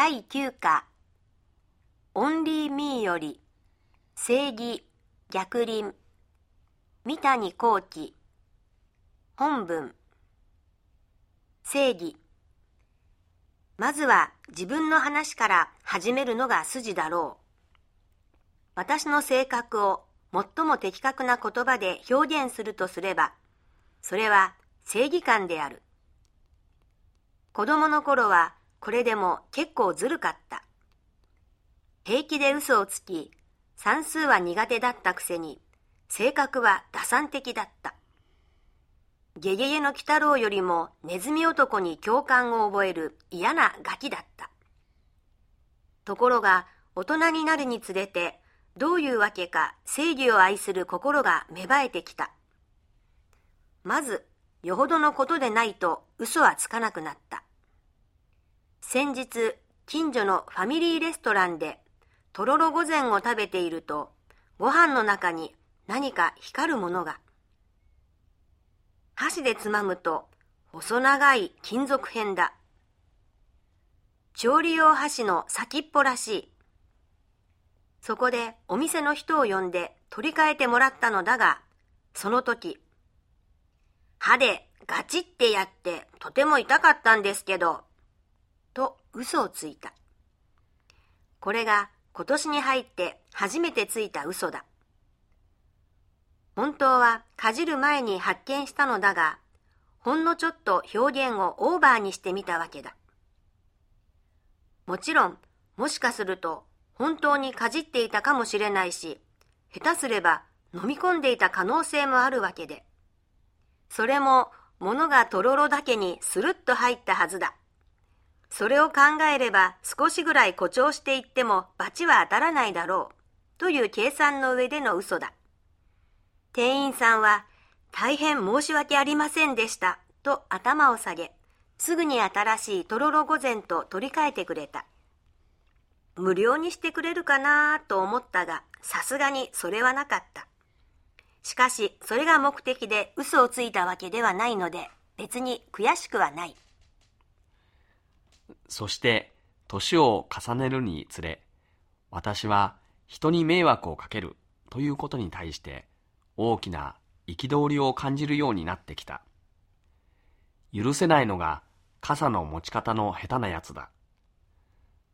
第9課。オンリーミーより正義逆輪三谷幸喜。本文。正義。まずは自分の話から始めるのが筋だろう。私の性格を最も的確な言葉で表現するとすればそれは正義感である。子供の頃はこれでも結構ずるかった。平気で嘘をつき、算数は苦手だったくせに、性格は打算的だった。ゲゲゲの鬼太郎よりもネズミ男に共感を覚える嫌なガキだった。ところが、大人になるにつれて、どういうわけか正義を愛する心が芽生えてきた。まず、よほどのことでないと嘘はつかなくなった。先日、近所のファミリーレストランで、とろろ御膳を食べていると、ご飯の中に何か光るものが。箸でつまむと、細長い金属片だ。調理用箸の先っぽらしい。そこでお店の人を呼んで取り替えてもらったのだが、その時、歯でガチってやってとても痛かったんですけど、嘘をついた。これが今年に入って初めてついた嘘だ。本当はかじる前に発見したのだが、ほんのちょっと表現をオーバーにしてみたわけだ。もちろん、もしかすると本当にかじっていたかもしれないし、下手すれば飲み込んでいた可能性もあるわけで。それも、物がとろろだけにスルッと入ったはずだ。それを考えれば少しぐらい誇張していっても罰は当たらないだろう。という計算の上での嘘だ。店員さんは、大変申し訳ありませんでした。と頭を下げ、すぐに新しいとろろ御膳と取り替えてくれた。無料にしてくれるかなと思ったが、さすがにそれはなかった。しかし、それが目的で嘘をついたわけではないので、別に悔しくはない。そして年を重ねるにつれ、私は人に迷惑をかけるということに対して大きな憤りを感じるようになってきた。許せないのが傘の持ち方の下手なやつだ。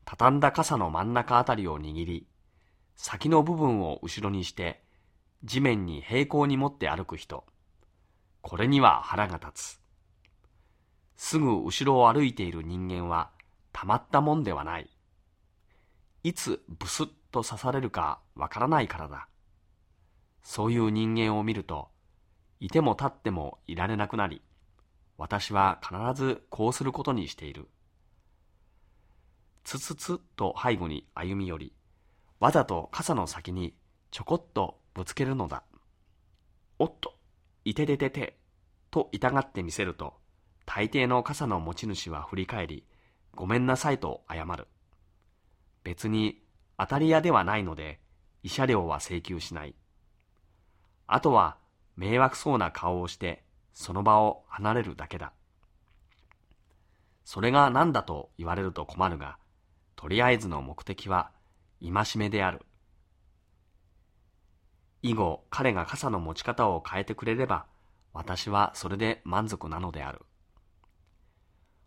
畳んだ傘の真ん中あたりを握り、先の部分を後ろにして地面に平行に持って歩く人。これには腹が立つ。すぐ後ろを歩いている人間はたまったもんではない。いつブスッと刺されるかわからないからだ。そういう人間を見ると、いても立ってもいられなくなり、私は必ずこうすることにしている。つつつと背後に歩み寄り、わざと傘の先にちょこっとぶつけるのだ。おっと、いてててて、と痛がってみせると、大抵の傘の持ち主は振り返り、ごめんなさいと謝る。別に当たり屋ではないので、慰謝料は請求しない。あとは迷惑そうな顔をして、その場を離れるだけだ。それが何だと言われると困るが、とりあえずの目的は戒めである。以後彼が傘の持ち方を変えてくれれば、私はそれで満足なのである。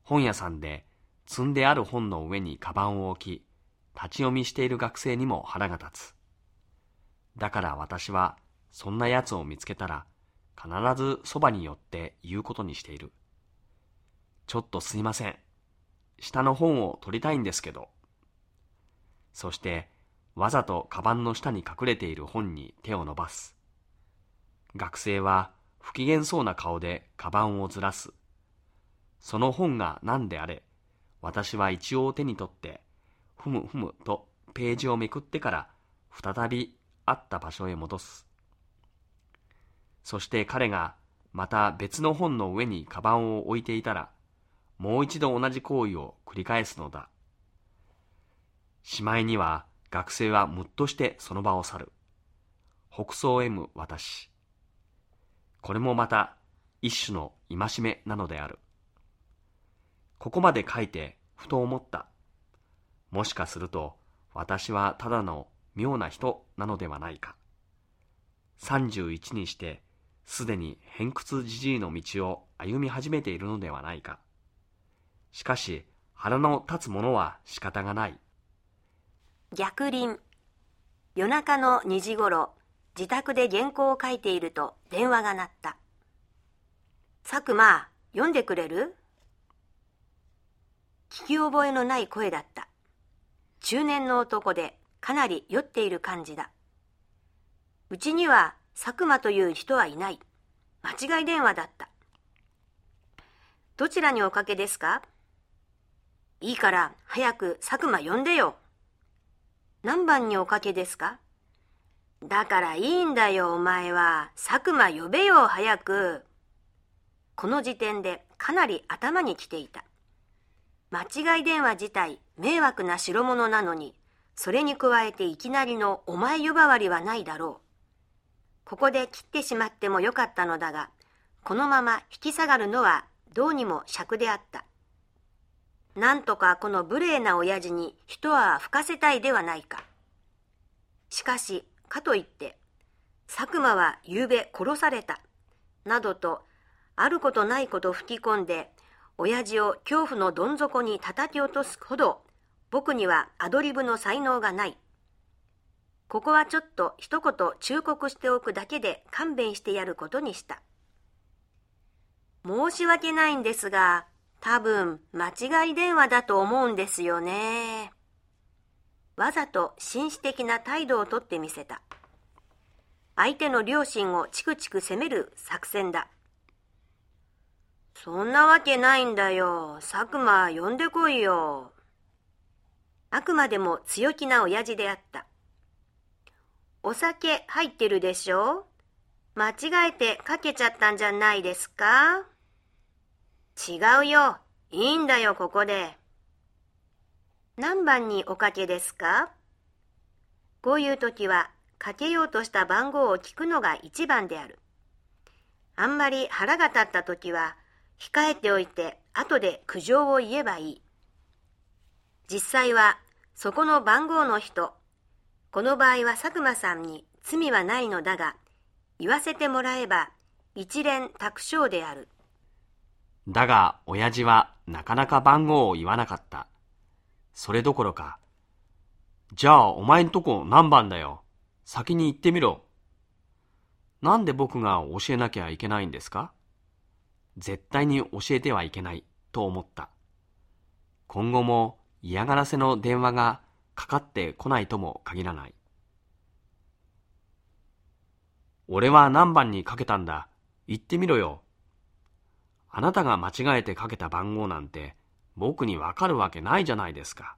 本屋さんで積んである本の上にカバンを置き、立ち読みしている学生にも腹が立つ。だから私は、そんな奴を見つけたら、必ずそばに寄って言うことにしている。ちょっとすいません。下の本を取りたいんですけど。そして、わざとカバンの下に隠れている本に手を伸ばす。学生は不機嫌そうな顔でカバンをずらす。その本が何であれ、私は一応手に取って、ふむふむとページをめくってから再びあった場所へ戻す。そして彼がまた別の本の上にカバンを置いていたら、もう一度同じ行為を繰り返すのだ。しまいには学生はむっとしてその場を去る。北総 M 私。これもまた一種の戒めなのである。ここまで書いてふと思った。もしかすると私はただの妙な人なのではないか。31にしてすでに偏屈じじいの道を歩み始めているのではないか。しかし腹の立つものは仕方がない。逆輪。夜中の2時ごろ、自宅で原稿を書いていると電話が鳴った。佐久間、読んでくれる？聞き覚えのない声だった。中年の男でかなり酔っている感じだ。うちには佐久間という人はいない。間違い電話だった。どちらにおかけですか？いいから早く佐久間呼んでよ。何番におかけですか？だからいいんだよお前は。佐久間呼べよ早く。この時点でかなり頭にきていた。間違い電話自体迷惑な代物なのに、それに加えていきなりのお前呼ばわりはないだろう。ここで切ってしまってもよかったのだが、このまま引き下がるのはどうにも尺であった。なんとかこの無礼な親父に一泡吹かせたいではないか。しかし、かといって、佐久間は夕べ殺された、などと、あることないこと吹き込んで、親父を恐怖のどん底に叩き落とすほど、僕にはアドリブの才能がない。ここはちょっと一言忠告しておくだけで勘弁してやることにした。申し訳ないんですが、多分間違い電話だと思うんですよね。わざと紳士的な態度をとってみせた。相手の両親をチクチク責める作戦だ。そんなわけないんだよ。佐久間、呼んでこいよ。あくまでも強気な親父であった。お酒入ってるでしょ？間違えてかけちゃったんじゃないですか？違うよ。いいんだよ、ここで。何番におかけですか？こういう時は、かけようとした番号を聞くのが一番である。あんまり腹が立った時は、控えておいて、後で苦情を言えばいい。実際は、そこの番号の人、この場合は佐久間さんに罪はないのだが、言わせてもらえば、一連卓勝である。だが、親父はなかなか番号を言わなかった。それどころか、じゃあお前んとこ何番だよ。先に言ってみろ。なんで僕が教えなきゃいけないんですか？絶対に教えてはいけないと思った。今後も嫌がらせの電話がかかってこないとも限らない。俺は何番にかけたんだ？言ってみろよ。あなたが間違えてかけた番号なんて僕にわかるわけないじゃないですか。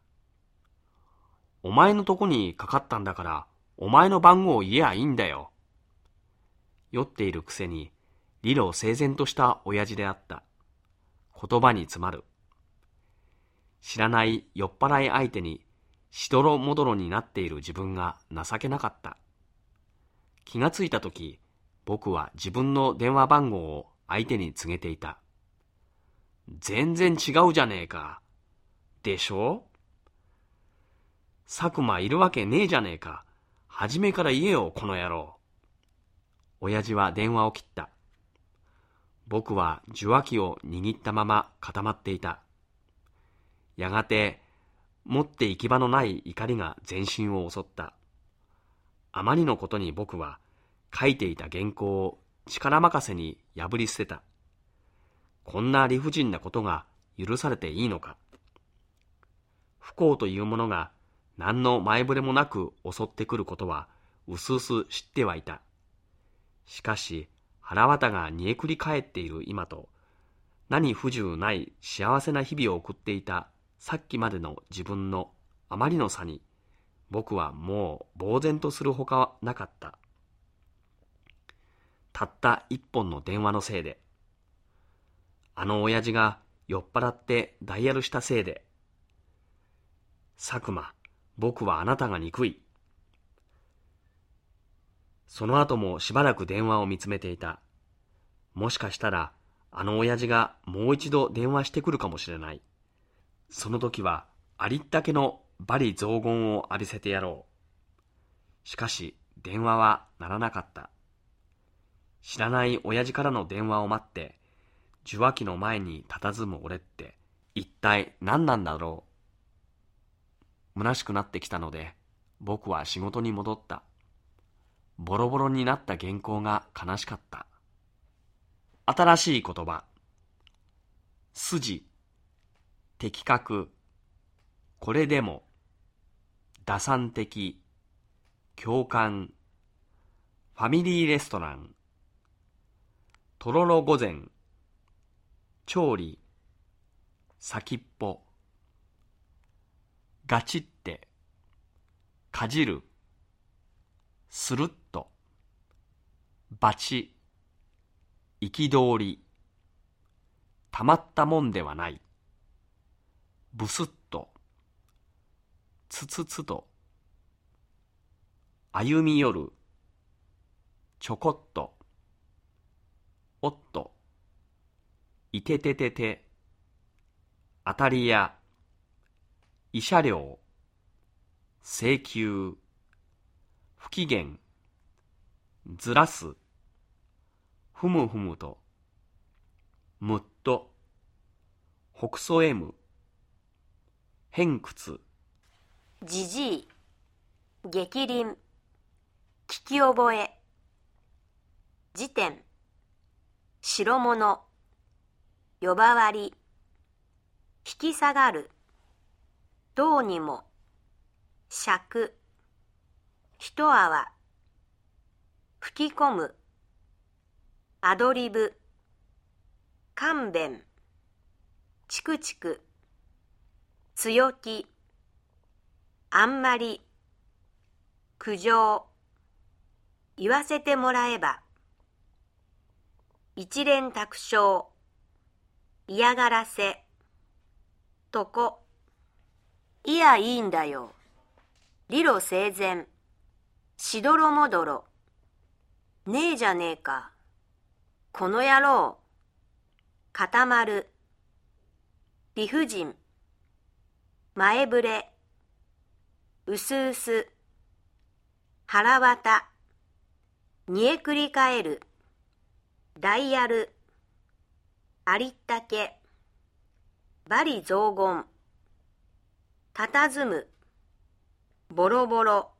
お前のとこにかかったんだからお前の番号を言えばいいんだよ。酔っているくせに理路整然とした親父であった。言葉に詰まる。知らない酔っ払い相手にしどろもどろになっている自分が情けなかった。気がついたとき、僕は自分の電話番号を相手に告げていた。全然違うじゃねえか。でしょ？佐久間いるわけねえじゃねえか。初めから言えよ、この野郎。親父は電話を切った。僕は受話器を握ったまま固まっていた。やがて、持って行き場のない怒りが全身を襲った。あまりのことに僕は書いていた原稿を力任せに破り捨てた。こんな理不尽なことが許されていいのか。不幸というものが何の前触れもなく襲ってくることはうすうす知ってはいた。しかし腹渡が煮えくり返っている今と何不自由ない幸せな日々を送っていたさっきまでの自分のあまりの差に僕はもう呆然とするほかはなかった。たった一本の電話のせいで、あの親父が酔っ払ってダイヤルしたせいで、佐久間、僕はあなたが憎い。その後もしばらく電話を見つめていた。もしかしたら、あの親父がもう一度電話してくるかもしれない。その時は、ありったけの罵詈雑言を浴びせてやろう。しかし、電話は鳴らなかった。知らない親父からの電話を待って、受話器の前に佇む俺って、一体何なんだろう。虚しくなってきたので、僕は仕事に戻った。ボロボロになった原稿が悲しかった。新しい言葉。筋、的確、これでも、打算的、共感、ファミリーレストラン、とろろ御前、調理、先っぽ、ガチって、かじる、するっと、バチ、憤り、たまったもんではない、ぶすっと、つつつと、歩み寄る、ちょこっと、おっと、いてててて、当たり屋、慰謝料、請求、不機嫌、ずらす、ふむふむと、むっと、ほくそえむ、偏屈、じじい、激鱗、聞き覚え、辞典、白物、呼ばわり、引き下がる、どうにも、尺、一泡、吹き込む、アドリブ、勘弁、チクチク、強気、あんまり、苦情、言わせてもらえば、一連卓章、嫌がらせ、とこ。いや、いいんだよ。理路整然。しどろもどろ。ねえじゃねえか。この野郎。固まる。理不尽。前触れ。うすうす。腹渡。煮えくり返る。ダイヤル、ありったけ、バリ雑言、たたずむ、ボロボロ、